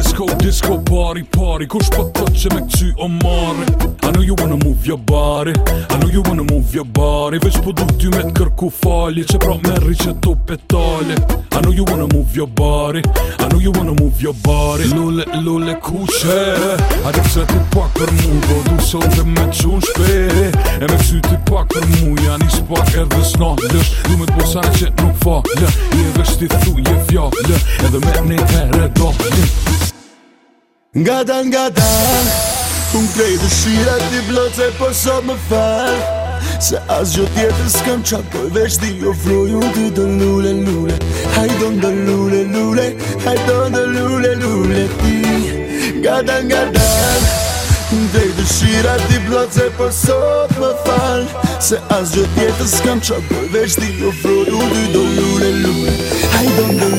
disco, disco party, party Kush pa po të që me këty o mare I know you wanna move your body I know you wanna move your body Veç po duk ty me të kërku falje Që pra meri që të petale I know you wanna move your body I know you wanna move your body Lule, lule, kuqe A dhe pse ti pak për mu Do po du sot dhe me qun shpe E me kësy ti pak për mu Ja një spak edhe s'na lësh Du me të posa që nuk falë Je vështi thu, je fjallë Edhe me një Nga da nga da Kun krej dhe shira ti blote po sot më fal Se as gjo tjetër s'kam qa Po veç di jo froju ti do lule lule Haj do ndo lule lule Haj do lule lule ti Nga da nga da Kun krej dhe shira ti blote po sot më fal Se as gjo tjetër s'kam qa Po veç di jo froju ti do lule lule Haj do ndo lule lule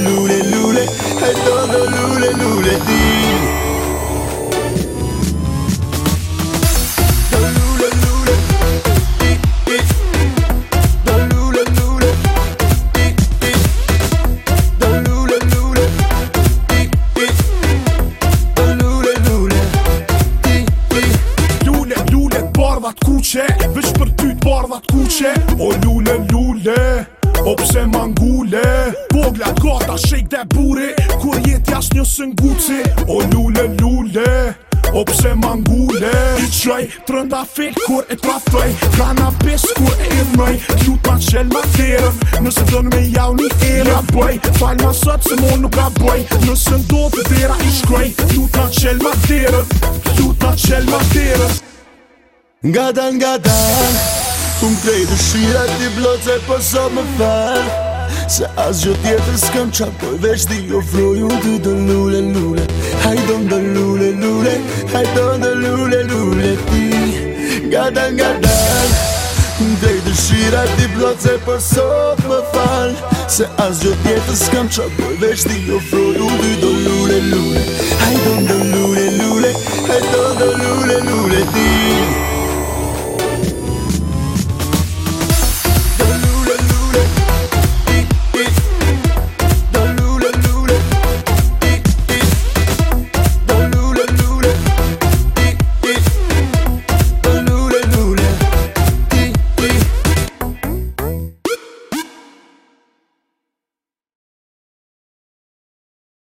bardhat kuqe Veç për ty t'bardhat kuqe O lule lule O pse mangule Boglat gata shejk dhe buri Kur jet jas një sënguci O lule lule O pse mangule I qoj të rënda fejt kur e trafëj Kana pes kur e rënëj Kjut ma qel ma tërëm Nëse dënë me jau një erëm Ja bëj, fal ma sot se mo nuk a bëj Nëse ndo të dhera i shkoj Kjut ma qel ma tërëm Kjut ma qel ma tërëm Nga dan, nga dan Kum krej dëshira shira ti blot se po so më fan Se as gjë tjetër s'këm qapoj veç di jo froju Ti do lule, lule, haj do lule, lule Haj do lule, lule ti Nga dan, nga dan Kum krej dëshira shira ti blot se po so më fan Se as gjë tjetër s'këm qapoj veç di jo froju Ti do lule